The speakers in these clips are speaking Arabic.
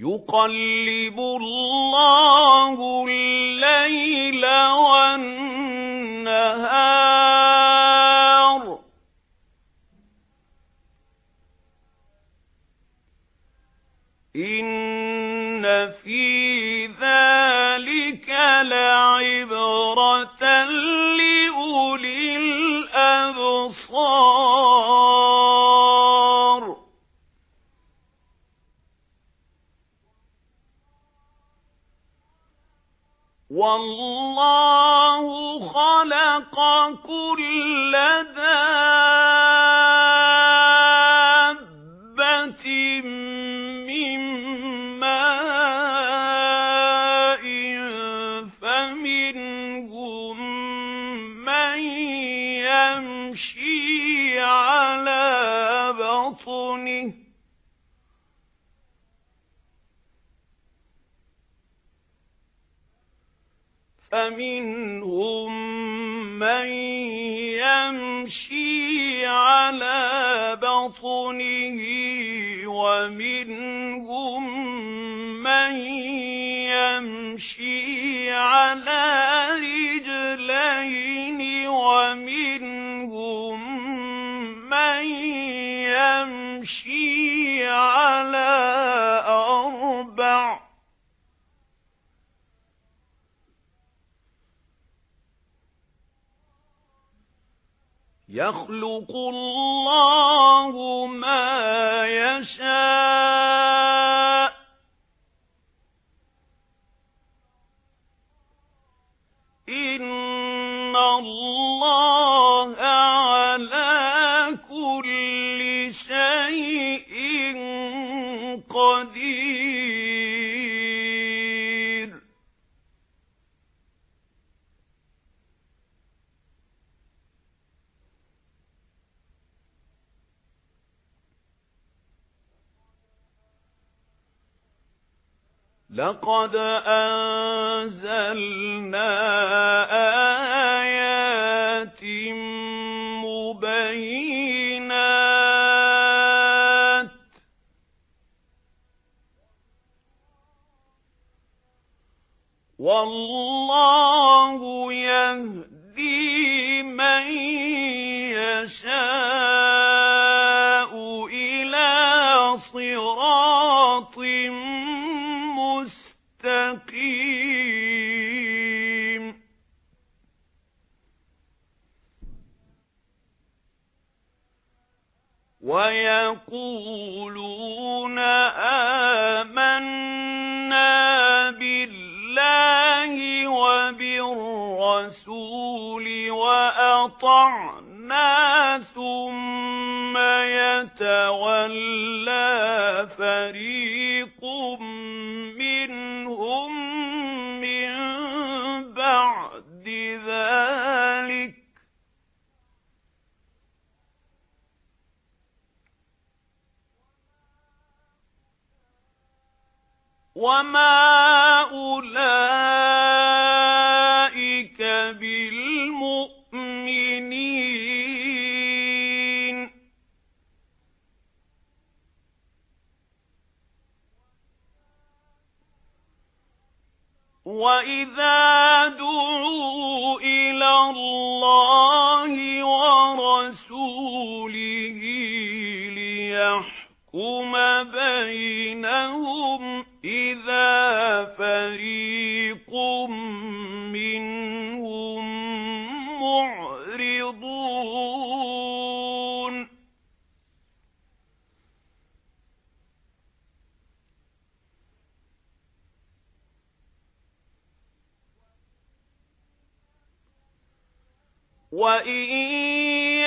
يُقَلِّبُ اللَّهُ اللَّيْلَ وَالنَّهَارَ. إِنَّ فِي ذَلِكَ لَعِبْرَةً لِأُولِي الْأَبْصَارِ. وَاللَّهُ خَلَقَ كُلَّ دَابَّةٍ مِّن فَمِنْهُم مَّن يَمْشِي عَلَى بَطْنِهِ وَمِنْهُم يَخْلُقُ اللَّهُ مَا يَشَاءُ. إِنَّ اللَّهَ عَلَى كُلِّ شَيْءٍ قَدِيرٌ. لَقَدْ أَنزَلْنَا آيَاتٍ مُبَيِّنَاتٍ. وَاللَّهُ يَهْدِي مَن يَشَاءُ. وَأَطَعْنَا ثُمَّ يَتَوَلَّى فَرِيقٌ مِّنْهُم مِّن بَعْدِ ذَلِكَ وَمَا أُولَئِكَ وَإِذَا دُعُوا إِلَى اللَّهِ وَرَسُولِهِ لِيَحْكُمَ بَيْنَهُمْ وَإِن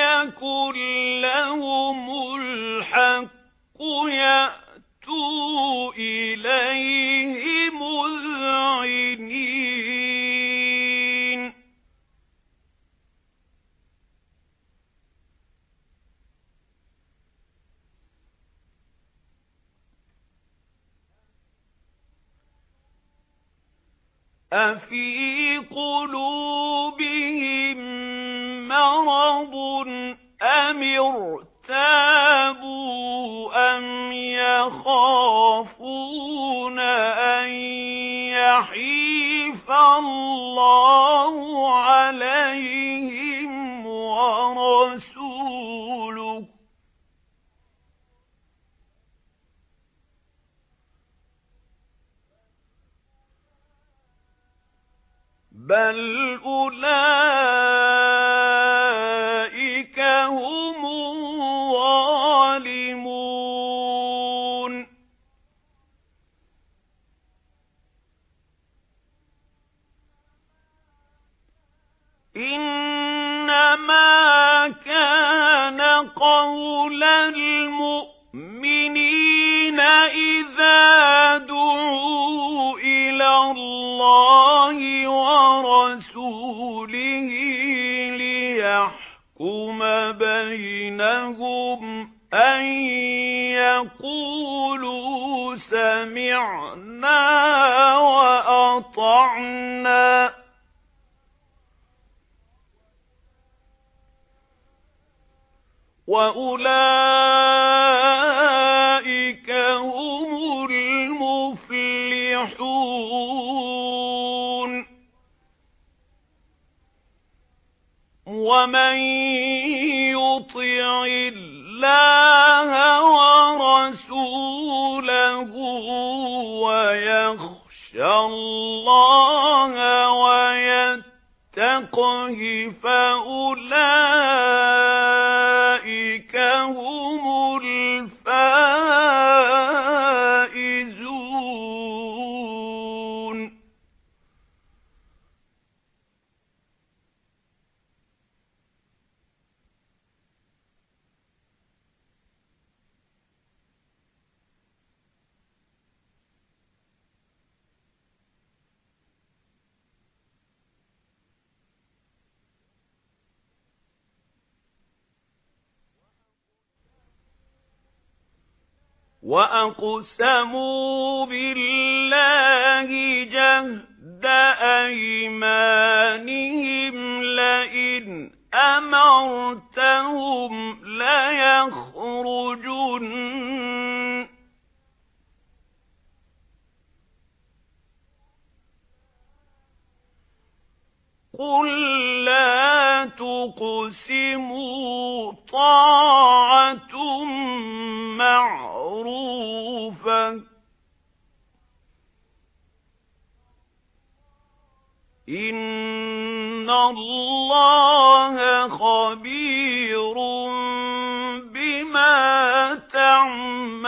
يَكُن لَّهُمُ الْحَقُّ يَأْتُوا إِلَيْهِ مُذْعِنِينَ أَفِي قُلُوبِهِم أَمِ ارْتَابُوا أَمْ يَخَافُونَ أَن يَحِيفَ اللَّهُ عَلَيْهِمْ وَرَسُولُهُ بَلْ أُولَئِكَ إِنَّمَا كَانَ قَوْلَ الْمُؤْمِنِينَ إِذَا دُعُوا إِلَى اللَّهِ وَرَسُولِهِ لِيَحْكُمَ بَيْنَهُمْ أَن يَقُولُوا سَمِعْنَا وَأَطَعْنَا وَأُولَئِكَ هُمُ الْمُفْلِحُونَ وَمَن يُطِعِ اللَّهَ وَرَسُولَهُ وَيَخْشَ اللَّهَ وَيَتَّقْهِ فَأُولَئِكَ هُمُ وَأَقْسَمُوا بِاللَّهِ جَهْدَ أَيْمَانِهِمْ لَئِنْ أَمَرْتَهُمْ لَيَخْرُجُنَّ قُل لَّا تُقْسِمُوا طَاعَةٌ مَّعْرُوفَةٌ إِنَّ اللَّهَ خَبِيرٌ بِمَا تَعْمَلُونَ